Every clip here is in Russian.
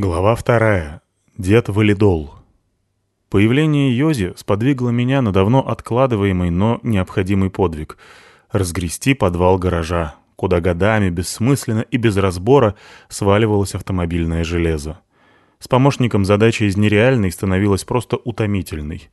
Глава вторая. Дед Валидол. Появление Йози сподвигло меня на давно откладываемый, но необходимый подвиг — разгрести подвал гаража, куда годами, бессмысленно и без разбора сваливалось автомобильное железо. С помощником задача из нереальной становилась просто утомительной.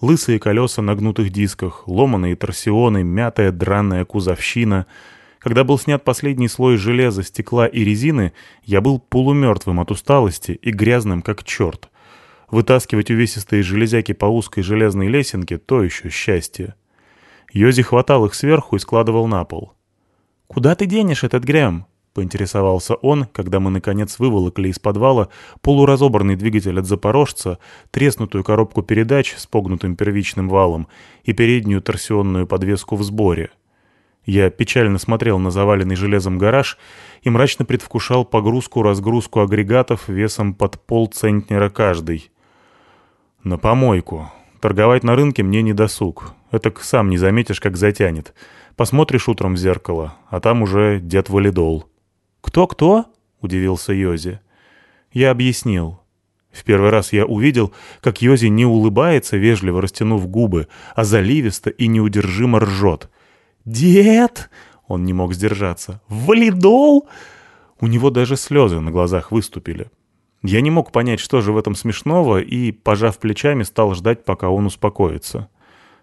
Лысые колеса на гнутых дисках, ломаные торсионы, мятая дранная кузовщина — когда был снят последний слой железа, стекла и резины, я был полумертвым от усталости и грязным как черт. Вытаскивать увесистые железяки по узкой железной лесенке — то еще счастье. Йози хватал их сверху и складывал на пол. «Куда ты денешь этот грям?» — поинтересовался он, когда мы, наконец, выволокли из подвала полуразобранный двигатель от «Запорожца», треснутую коробку передач с погнутым первичным валом и переднюю торсионную подвеску в сборе — я печально смотрел на заваленный железом гараж и мрачно предвкушал погрузку-разгрузку агрегатов весом под полцентнера каждый. На помойку. Торговать на рынке мне не досуг. Это сам не заметишь, как затянет. Посмотришь утром в зеркало, а там уже дед валидол. «Кто-кто?» — удивился Йози. Я объяснил. В первый раз я увидел, как Йози не улыбается, вежливо растянув губы, а заливисто и неудержимо ржет. «Дед!» — он не мог сдержаться. «Валидол!» У него даже слезы на глазах выступили. Я не мог понять, что же в этом смешного, и, пожав плечами, стал ждать, пока он успокоится.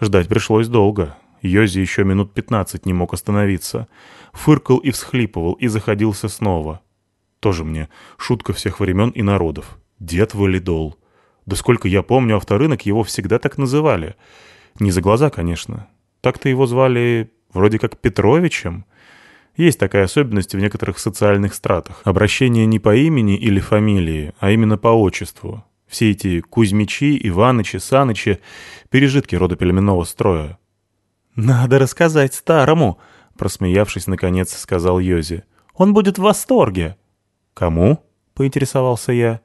Ждать пришлось долго. Йози еще минут пятнадцать не мог остановиться. Фыркал и всхлипывал, и заходился снова. Тоже мне шутка всех времен и народов. Дед Валидол. Да сколько я помню, авторынок его всегда так называли. Не за глаза, конечно. Так-то его звали вроде как Петровичем. Есть такая особенность в некоторых социальных стратах. Обращение не по имени или фамилии, а именно по отчеству. Все эти Кузьмичи, Иванычи, Санычи — пережитки родоплеменного строя. «Надо рассказать старому», — просмеявшись, наконец, сказал Йози. «Он будет в восторге». «Кому?» — поинтересовался я.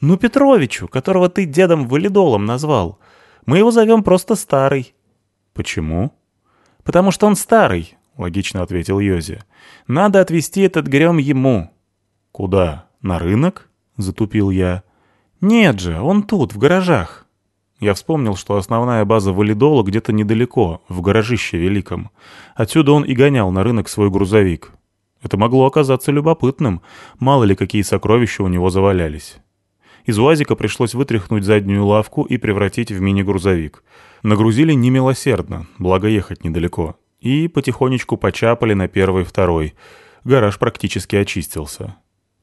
«Ну, Петровичу, которого ты дедом валидолом назвал. Мы его зовем просто Старый». «Почему?» «Потому что он старый», — логично ответил Йози. «Надо отвезти этот грем ему». «Куда? На рынок?» — затупил я. «Нет же, он тут, в гаражах». Я вспомнил, что основная база валидола где-то недалеко, в гаражище великом. Отсюда он и гонял на рынок свой грузовик. Это могло оказаться любопытным, мало ли какие сокровища у него завалялись. Из УАЗика пришлось вытряхнуть заднюю лавку и превратить в мини-грузовик. Нагрузили немилосердно, благо ехать недалеко. И потихонечку почапали на первый-второй. Гараж практически очистился.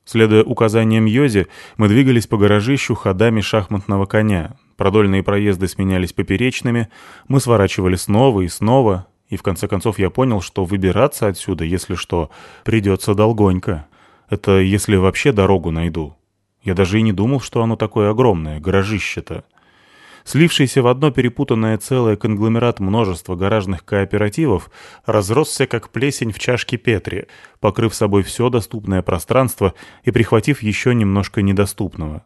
Следуя указаниям Йози, мы двигались по гаражищу ходами шахматного коня. Продольные проезды сменялись поперечными, мы сворачивали снова и снова, и в конце концов я понял, что выбираться отсюда, если что, придется долгонько. Это если вообще дорогу найду. Я даже и не думал, что оно такое огромное, гаражище-то. Слившийся в одно перепутанное целое конгломерат множества гаражных кооперативов разросся как плесень в чашке Петри, покрыв собой все доступное пространство и прихватив еще немножко недоступного.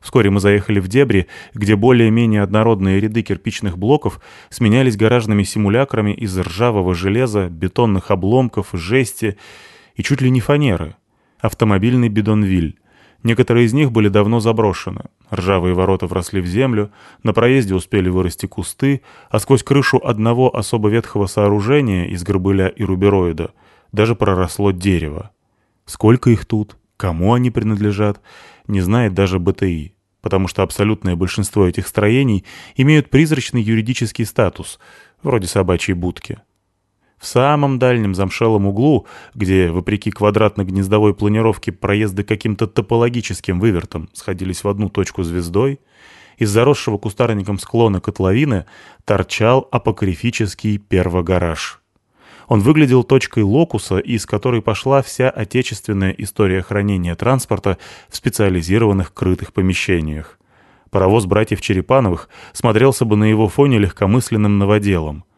Вскоре мы заехали в дебри, где более-менее однородные ряды кирпичных блоков сменялись гаражными симулякрами из ржавого железа, бетонных обломков, жести и чуть ли не фанеры. Автомобильный бидонвиль. Некоторые из них были давно заброшены. Ржавые ворота вросли в землю, на проезде успели вырасти кусты, а сквозь крышу одного особо ветхого сооружения из горбыля и рубероида даже проросло дерево. Сколько их тут, кому они принадлежат, не знает даже БТИ, потому что абсолютное большинство этих строений имеют призрачный юридический статус, вроде собачьей будки. В самом дальнем замшелом углу, где, вопреки квадратно-гнездовой планировке, проезды каким-то топологическим вывертом сходились в одну точку звездой, из заросшего кустарником склона котловины торчал апокрифический первогараж. Он выглядел точкой локуса, из которой пошла вся отечественная история хранения транспорта в специализированных крытых помещениях. Паровоз братьев Черепановых смотрелся бы на его фоне легкомысленным новоделом —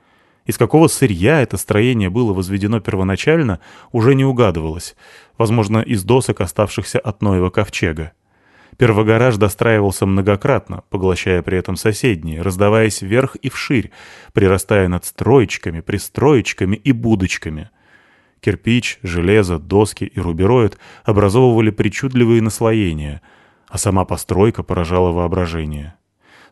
из какого сырья это строение было возведено первоначально, уже не угадывалось. Возможно, из досок, оставшихся от Ноева ковчега. Первогараж достраивался многократно, поглощая при этом соседние, раздаваясь вверх и вширь, прирастая над строечками, пристроечками и будочками. Кирпич, железо, доски и рубероид образовывали причудливые наслоения, а сама постройка поражала воображение.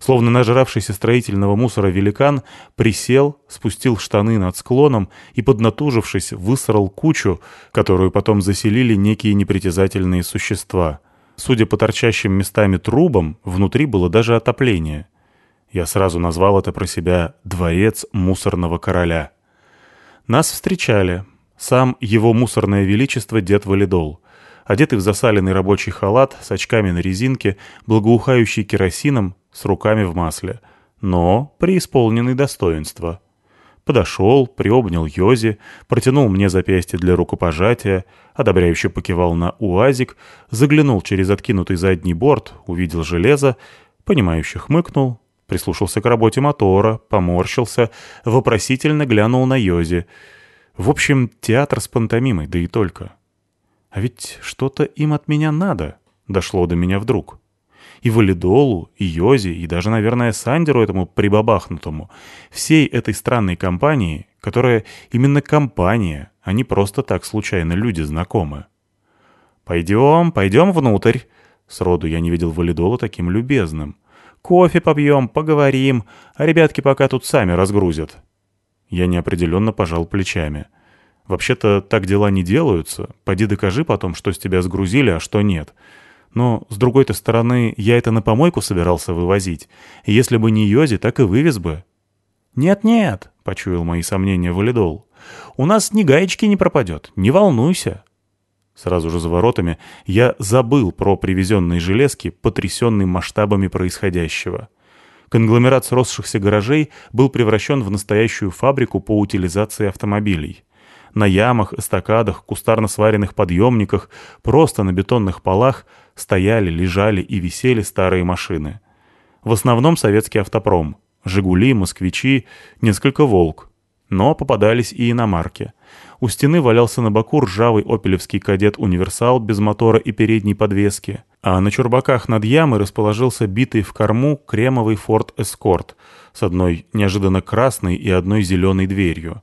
Словно нажравшийся строительного мусора великан присел, спустил штаны над склоном и, поднатужившись, высрал кучу, которую потом заселили некие непритязательные существа. Судя по торчащим местами трубам, внутри было даже отопление. Я сразу назвал это про себя «дворец мусорного короля». Нас встречали. Сам его мусорное величество дед Валидол. Одетый в засаленный рабочий халат, с очками на резинке, благоухающий керосином, с руками в масле. Но преисполненный достоинства. Подошел, приобнял Йози, протянул мне запястье для рукопожатия, одобряюще покивал на УАЗик, заглянул через откинутый задний борт, увидел железо, понимающе хмыкнул, прислушался к работе мотора, поморщился, вопросительно глянул на Йози. В общем, театр с пантомимой, да и только. А ведь что-то им от меня надо, дошло до меня вдруг. И Валидолу, и Йози, и даже, наверное, Сандеру этому прибабахнутому, всей этой странной компании, которая именно компания, а не просто так случайно люди знакомы. «Пойдем, пойдем внутрь». Сроду я не видел Валидола таким любезным. Кофе попьем, поговорим, а ребятки пока тут сами разгрузят». Я неопределенно пожал плечами. «Вообще-то так дела не делаются. Пойди докажи потом, что с тебя сгрузили, а что нет. Но, с другой-то стороны, я это на помойку собирался вывозить. Если бы не Йози, так и вывез бы». «Нет-нет», — почуял мои сомнения Валидол. «У нас ни гаечки не пропадет, не волнуйся». Сразу же за воротами я забыл про привезенные железки, потрясенный масштабами происходящего. Конгломерат сросшихся гаражей был превращен в настоящую фабрику по утилизации автомобилей. На ямах, эстакадах, кустарно сваренных подъемниках, просто на бетонных полах стояли, лежали и висели старые машины. В основном советский автопром. «Жигули», «Москвичи», несколько «Волк». Но попадались и иномарки. У стены валялся на боку ржавый опелевский кадет «Универсал» без мотора и передней подвески, а на чурбаках над ямой расположился битый в корму кремовый «Форд Эскорт» с одной неожиданно красной и одной зеленой дверью.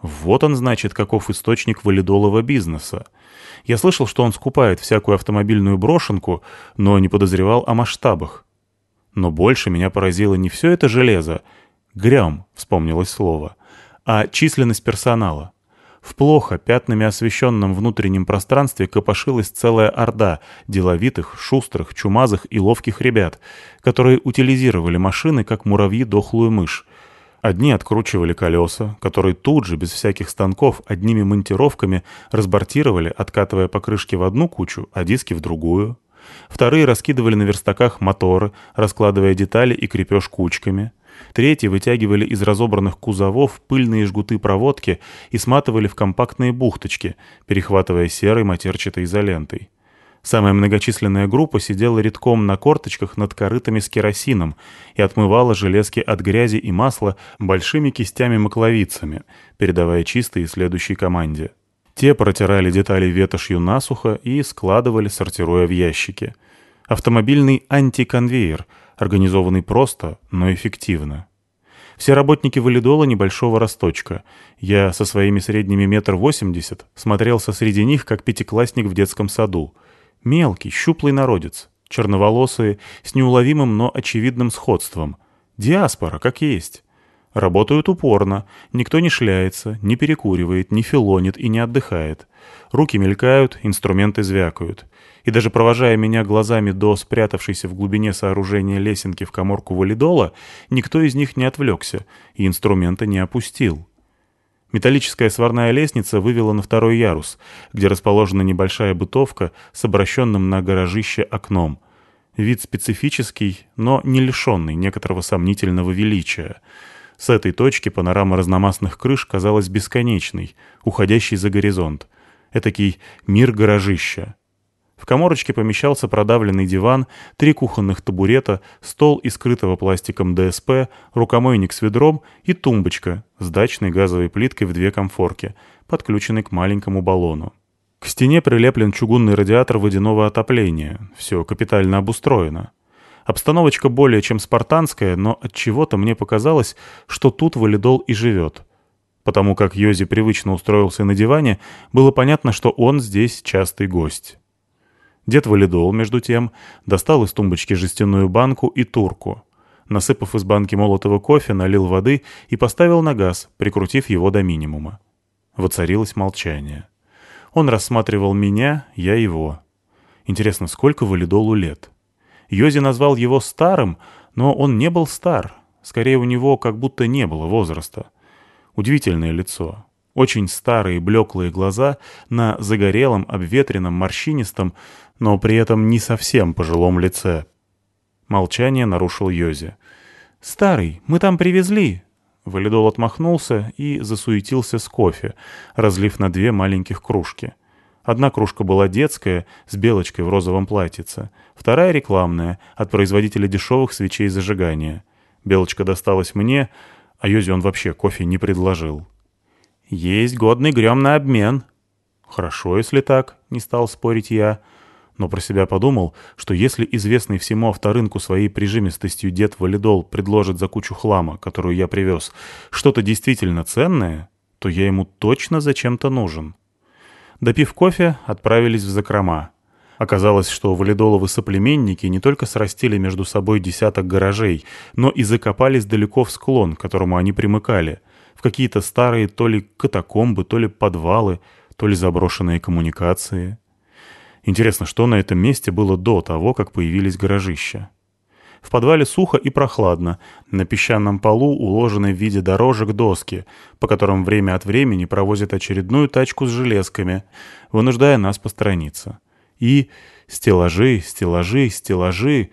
Вот он, значит, каков источник валидолого бизнеса. Я слышал, что он скупает всякую автомобильную брошенку, но не подозревал о масштабах. Но больше меня поразило не все это железо, грям, вспомнилось слово, а численность персонала. В плохо пятнами освещенном внутреннем пространстве копошилась целая орда деловитых, шустрых, чумазых и ловких ребят, которые утилизировали машины, как муравьи дохлую мышь. Одни откручивали колеса, которые тут же, без всяких станков, одними монтировками разбортировали, откатывая покрышки в одну кучу, а диски в другую. Вторые раскидывали на верстаках моторы, раскладывая детали и крепеж кучками. Третьи вытягивали из разобранных кузовов пыльные жгуты проводки и сматывали в компактные бухточки, перехватывая серой матерчатой изолентой. Самая многочисленная группа сидела редком на корточках над корытами с керосином и отмывала железки от грязи и масла большими кистями-макловицами, передавая чистые следующей команде. Те протирали детали ветошью насухо и складывали, сортируя в ящики. Автомобильный антиконвейер — организованный просто, но эффективно. Все работники валидола небольшого росточка. Я со своими средними метр восемьдесят смотрелся среди них, как пятиклассник в детском саду. Мелкий, щуплый народец, черноволосые, с неуловимым, но очевидным сходством. Диаспора, как есть. Работают упорно, никто не шляется, не перекуривает, не филонит и не отдыхает. Руки мелькают, инструменты звякают и даже провожая меня глазами до спрятавшейся в глубине сооружения лесенки в коморку валидола, никто из них не отвлекся и инструмента не опустил. Металлическая сварная лестница вывела на второй ярус, где расположена небольшая бытовка с обращенным на гаражище окном. Вид специфический, но не лишенный некоторого сомнительного величия. С этой точки панорама разномастных крыш казалась бесконечной, уходящей за горизонт. Этакий мир гаражища. В коморочке помещался продавленный диван, три кухонных табурета, стол из скрытого пластиком ДСП, рукомойник с ведром и тумбочка с дачной газовой плиткой в две комфорки, подключенной к маленькому баллону. К стене прилеплен чугунный радиатор водяного отопления. Все капитально обустроено. Обстановочка более чем спартанская, но от чего то мне показалось, что тут валидол и живет. Потому как Йози привычно устроился на диване, было понятно, что он здесь частый гость. Дед валидол, между тем, достал из тумбочки жестяную банку и турку. Насыпав из банки молотого кофе, налил воды и поставил на газ, прикрутив его до минимума. Воцарилось молчание. Он рассматривал меня, я его. Интересно, сколько валидолу лет? Йози назвал его старым, но он не был стар. Скорее, у него как будто не было возраста. Удивительное лицо. Очень старые блеклые глаза на загорелом, обветренном, морщинистом, но при этом не совсем пожилом лице. Молчание нарушил Йози. «Старый, мы там привезли». Валидол отмахнулся и засуетился с кофе, разлив на две маленьких кружки. Одна кружка была детская, с белочкой в розовом платьице, вторая рекламная, от производителя дешевых свечей зажигания. Белочка досталась мне, а Йози он вообще кофе не предложил. «Есть годный грем на обмен». «Хорошо, если так», — не стал спорить я но про себя подумал, что если известный всему авторынку своей прижимистостью дед Валидол предложит за кучу хлама, которую я привез, что-то действительно ценное, то я ему точно зачем-то нужен. Допив кофе, отправились в закрома. Оказалось, что валидоловы соплеменники не только срастили между собой десяток гаражей, но и закопались далеко в склон, к которому они примыкали, в какие-то старые то ли катакомбы, то ли подвалы, то ли заброшенные коммуникации. Интересно, что на этом месте было до того, как появились гаражища? В подвале сухо и прохладно. На песчаном полу уложены в виде дорожек доски, по которым время от времени провозят очередную тачку с железками, вынуждая нас посторониться. И стеллажи, стеллажи, стеллажи.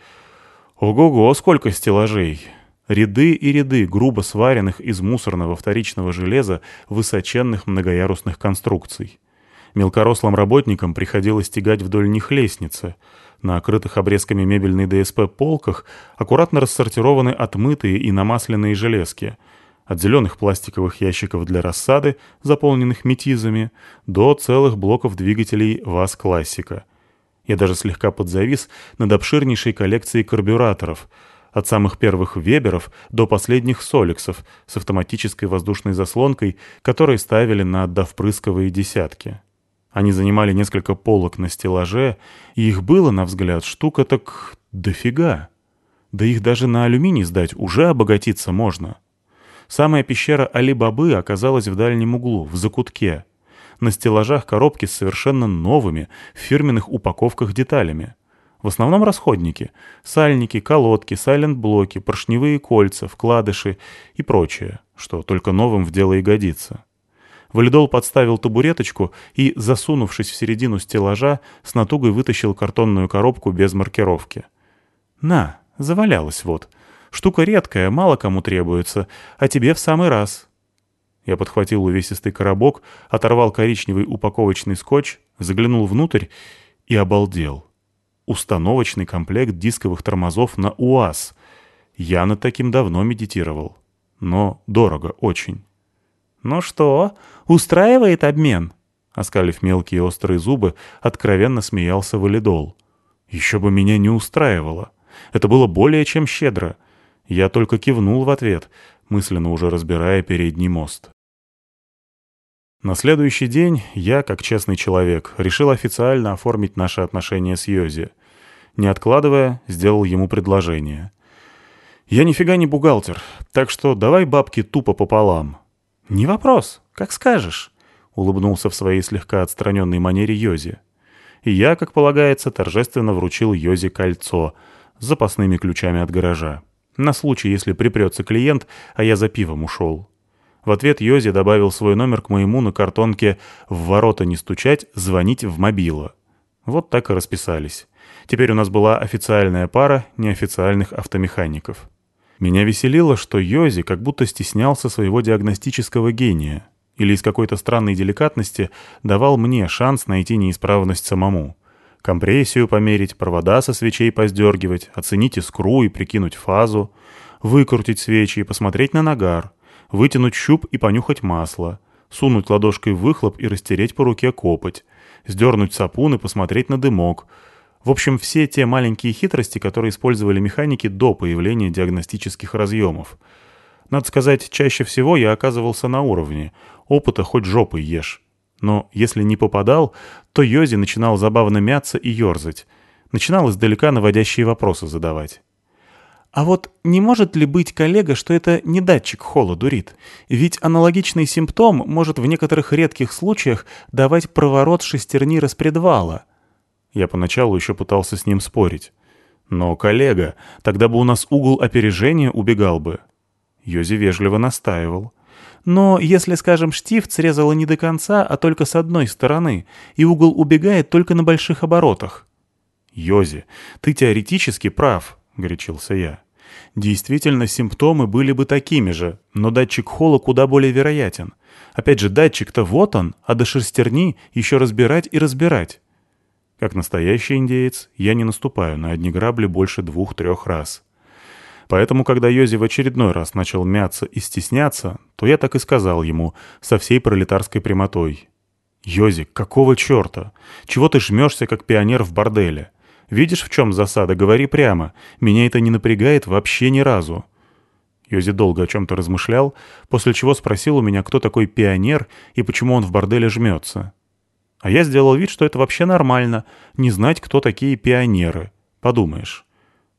Ого-го, сколько стеллажей! Ряды и ряды грубо сваренных из мусорного вторичного железа высоченных многоярусных конструкций. Мелкорослым работникам приходилось тягать вдоль них лестницы. На окрытых обрезками мебельной ДСП полках аккуратно рассортированы отмытые и намасленные железки. От зеленых пластиковых ящиков для рассады, заполненных метизами, до целых блоков двигателей ВАЗ-классика. Я даже слегка подзавис над обширнейшей коллекцией карбюраторов — от самых первых «Веберов» до последних «Соликсов» с автоматической воздушной заслонкой, которые ставили на отдавпрысковые десятки. Они занимали несколько полок на стеллаже, и их было, на взгляд, штука так дофига. Да их даже на алюминий сдать уже обогатиться можно. Самая пещера Али-Бабы оказалась в дальнем углу, в закутке. На стеллажах коробки с совершенно новыми, в фирменных упаковках деталями. В основном расходники. Сальники, колодки, сайлент-блоки, поршневые кольца, вкладыши и прочее, что только новым в дело и годится. Валидол подставил табуреточку и, засунувшись в середину стеллажа, с натугой вытащил картонную коробку без маркировки. «На, завалялась вот. Штука редкая, мало кому требуется, а тебе в самый раз». Я подхватил увесистый коробок, оторвал коричневый упаковочный скотч, заглянул внутрь и обалдел. Установочный комплект дисковых тормозов на УАЗ. Я над таким давно медитировал. Но дорого очень. «Ну что, устраивает обмен?» Оскалив мелкие острые зубы, откровенно смеялся валидол. «Еще бы меня не устраивало. Это было более чем щедро. Я только кивнул в ответ, мысленно уже разбирая передний мост». На следующий день я, как честный человек, решил официально оформить наши отношения с Йози. Не откладывая, сделал ему предложение. «Я нифига не бухгалтер, так что давай бабки тупо пополам. «Не вопрос, как скажешь», — улыбнулся в своей слегка отстраненной манере Йози. И я, как полагается, торжественно вручил Йози кольцо с запасными ключами от гаража. На случай, если припрется клиент, а я за пивом ушел. В ответ Йози добавил свой номер к моему на картонке «В ворота не стучать, звонить в мобилу». Вот так и расписались. Теперь у нас была официальная пара неофициальных автомехаников. Меня веселило, что Йози как будто стеснялся своего диагностического гения или из какой-то странной деликатности давал мне шанс найти неисправность самому. Компрессию померить, провода со свечей поздергивать, оценить искру и прикинуть фазу, выкрутить свечи и посмотреть на нагар, вытянуть щуп и понюхать масло, сунуть ладошкой в выхлоп и растереть по руке копоть, сдернуть сапун и посмотреть на дымок — в общем, все те маленькие хитрости, которые использовали механики до появления диагностических разъемов. Надо сказать, чаще всего я оказывался на уровне. Опыта хоть жопой ешь. Но если не попадал, то Йози начинал забавно мяться и ерзать. Начинал издалека наводящие вопросы задавать. А вот не может ли быть, коллега, что это не датчик холла дурит? Ведь аналогичный симптом может в некоторых редких случаях давать проворот шестерни распредвала. Я поначалу еще пытался с ним спорить. Но, коллега, тогда бы у нас угол опережения убегал бы. Йози вежливо настаивал. Но если, скажем, штифт срезала не до конца, а только с одной стороны, и угол убегает только на больших оборотах. «Йози, ты теоретически прав», — горячился я. Действительно, симптомы были бы такими же, но датчик холла куда более вероятен. Опять же, датчик-то вот он, а до шестерни еще разбирать и разбирать. Как настоящий индеец, я не наступаю на одни грабли больше двух-трех раз. Поэтому, когда Йози в очередной раз начал мяться и стесняться, то я так и сказал ему со всей пролетарской прямотой. «Йози, какого черта? Чего ты жмешься, как пионер в борделе? Видишь, в чем засада? Говори прямо. Меня это не напрягает вообще ни разу». Йози долго о чем-то размышлял, после чего спросил у меня, кто такой пионер и почему он в борделе жмется. А я сделал вид, что это вообще нормально, не знать, кто такие пионеры. Подумаешь.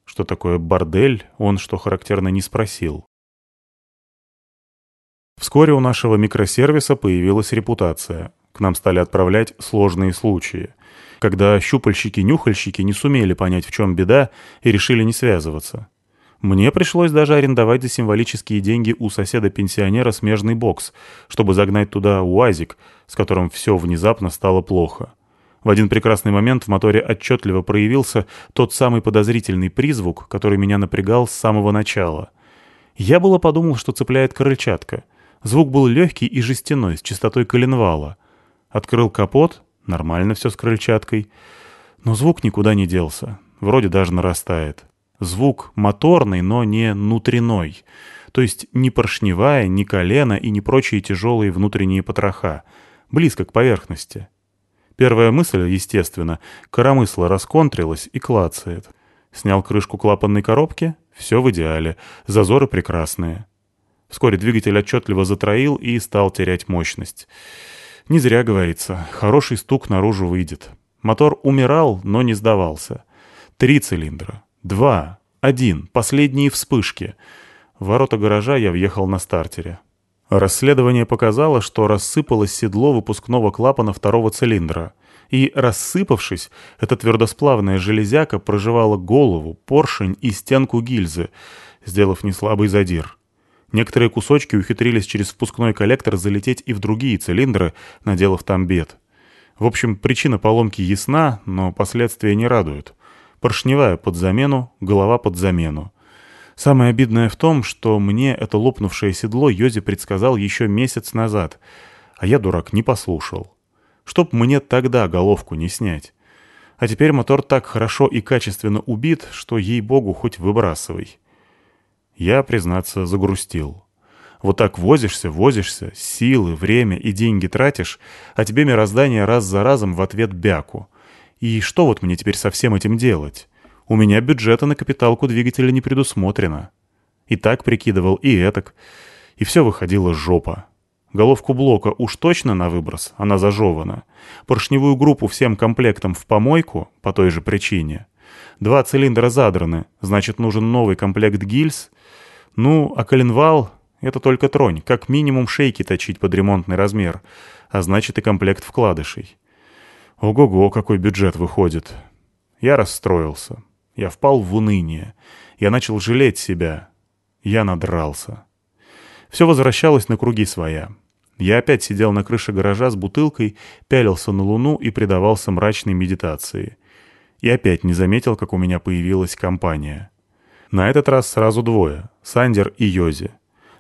Что такое бордель, он, что характерно, не спросил. Вскоре у нашего микросервиса появилась репутация. К нам стали отправлять сложные случаи когда щупальщики-нюхальщики не сумели понять, в чем беда, и решили не связываться. Мне пришлось даже арендовать за символические деньги у соседа-пенсионера смежный бокс, чтобы загнать туда УАЗик, с которым все внезапно стало плохо. В один прекрасный момент в моторе отчетливо проявился тот самый подозрительный призвук, который меня напрягал с самого начала. Я было подумал, что цепляет крыльчатка. Звук был легкий и жестяной, с частотой коленвала. Открыл капот, Нормально все с крыльчаткой. Но звук никуда не делся. Вроде даже нарастает. Звук моторный, но не внутренной. То есть не поршневая, не колено и не прочие тяжелые внутренние потроха. Близко к поверхности. Первая мысль, естественно, коромысло расконтрилось и клацает. Снял крышку клапанной коробки — все в идеале, зазоры прекрасные. Вскоре двигатель отчетливо затроил и стал терять мощность. Не зря говорится, хороший стук наружу выйдет. Мотор умирал, но не сдавался. Три цилиндра. Два. Один. Последние вспышки. В ворота гаража я въехал на стартере. Расследование показало, что рассыпалось седло выпускного клапана второго цилиндра. И, рассыпавшись, эта твердосплавная железяка проживала голову, поршень и стенку гильзы, сделав неслабый задир. Некоторые кусочки ухитрились через впускной коллектор залететь и в другие цилиндры, наделав там бед. В общем, причина поломки ясна, но последствия не радуют. Поршневая под замену, голова под замену. Самое обидное в том, что мне это лопнувшее седло Йози предсказал еще месяц назад, а я, дурак, не послушал. Чтоб мне тогда головку не снять. А теперь мотор так хорошо и качественно убит, что, ей-богу, хоть выбрасывай. Я, признаться, загрустил. Вот так возишься, возишься, силы, время и деньги тратишь, а тебе мироздание раз за разом в ответ бяку. И что вот мне теперь со всем этим делать? У меня бюджета на капиталку двигателя не предусмотрено. И так прикидывал, и этак. И все выходило жопа. Головку блока уж точно на выброс, она зажевана. Поршневую группу всем комплектом в помойку, по той же причине. Два цилиндра задраны, значит нужен новый комплект гильз ну, а коленвал — это только тронь, как минимум шейки точить под ремонтный размер, а значит и комплект вкладышей. Ого-го, какой бюджет выходит. Я расстроился. Я впал в уныние. Я начал жалеть себя. Я надрался. Все возвращалось на круги своя. Я опять сидел на крыше гаража с бутылкой, пялился на луну и предавался мрачной медитации. И опять не заметил, как у меня появилась компания. На этот раз сразу двое — Сандер и Йози.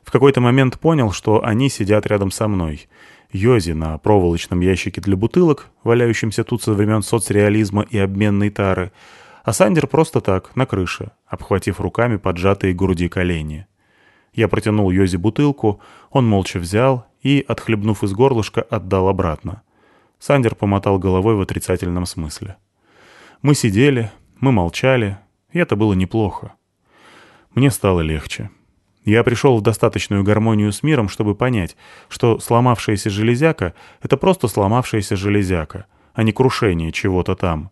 В какой-то момент понял, что они сидят рядом со мной. Йози на проволочном ящике для бутылок, валяющемся тут со времен соцреализма и обменной тары, а Сандер просто так, на крыше, обхватив руками поджатые груди колени. Я протянул Йози бутылку, он молча взял и, отхлебнув из горлышка, отдал обратно. Сандер помотал головой в отрицательном смысле. Мы сидели, мы молчали, и это было неплохо. Мне стало легче. Я пришел в достаточную гармонию с миром, чтобы понять, что сломавшаяся железяка — это просто сломавшаяся железяка, а не крушение чего-то там.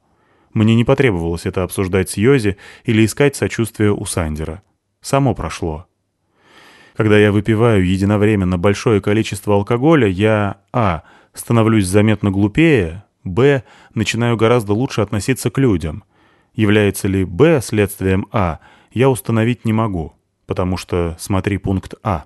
Мне не потребовалось это обсуждать с Йози или искать сочувствия у Сандера. Само прошло. Когда я выпиваю единовременно большое количество алкоголя, я а. становлюсь заметно глупее, б. начинаю гораздо лучше относиться к людям. Является ли б следствием а, я установить не могу, потому что смотри пункт а.